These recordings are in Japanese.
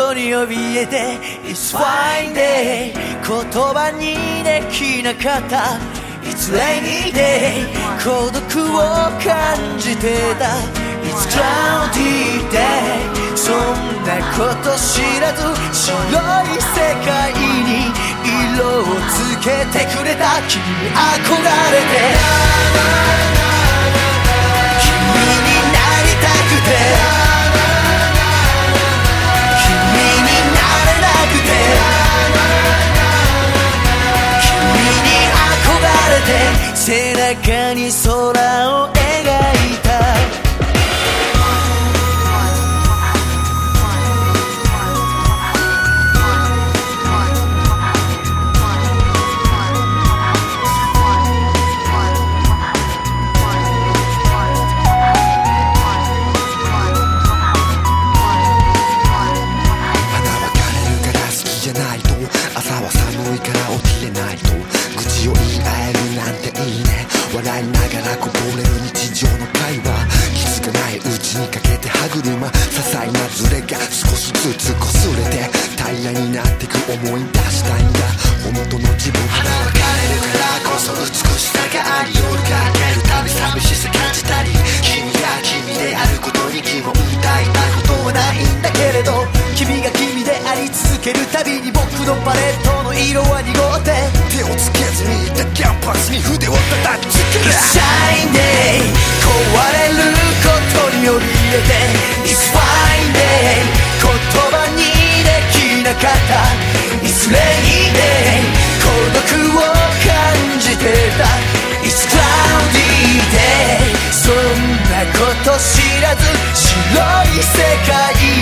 ことに怯えて It's fine day 言葉にできなかった。It's rainy day 孤独を感じてた。It's cloudy day そんなこと知らず白い世界に色をつけてくれた。君に憧れて。中に空を描く思い出したいんだ本当の自分まだ別れるからこそ美しさがあり夜が明けるたび寂しさ感じたり君が君であることに疑問抱いたことはないんだけれど君が君であり続けるたびに僕のパレットの色は濁って手をつけずにいたキャンパスに筆を叩きつける Shine day 壊れることに怯えて It's fine day 知らず白い世界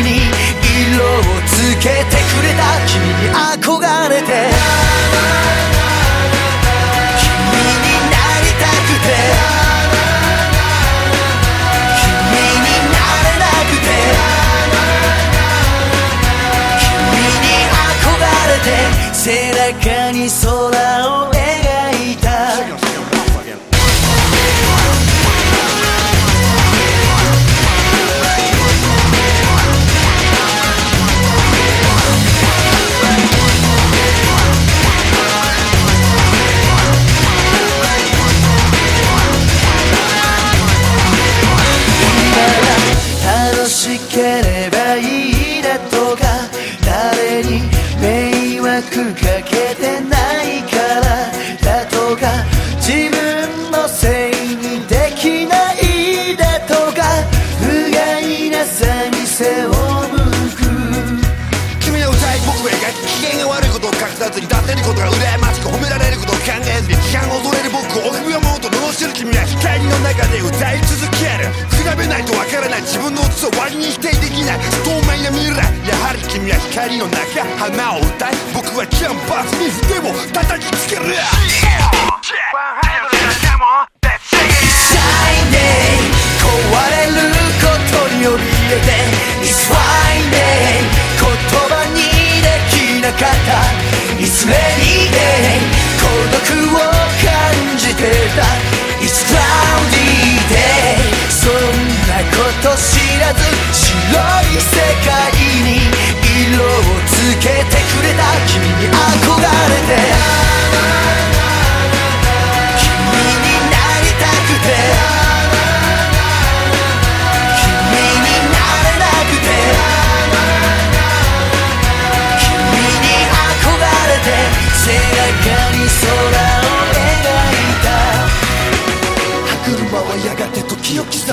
に色をつけてくれた。君に憧れて。君になりたくて。君になれなくて。君に憧れて。背中に空を描ずに立てることが羨ましく褒められることを考えずに批判を恐れる僕を臆病者と罵る君は光の中で歌い続ける比べないとわからない自分の器を割に否定できない透明な未来やはり君は光の中花を歌い僕はキャンパスに筆を叩きつける。Shining 壊れることに怯えて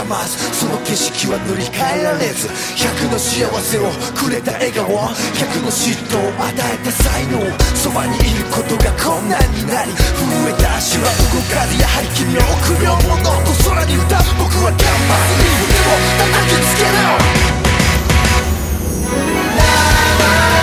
ます。その景色は塗り替えられず100の幸せをくれた笑顔100の嫉妬を与えた才能そばにいることが困難になり震えた足は動かずやはり君は臆病者と空に歌う僕はキャンパスに腕を叩きつける君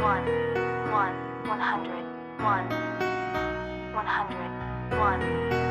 one, one, one hundred, one, one hundred, one.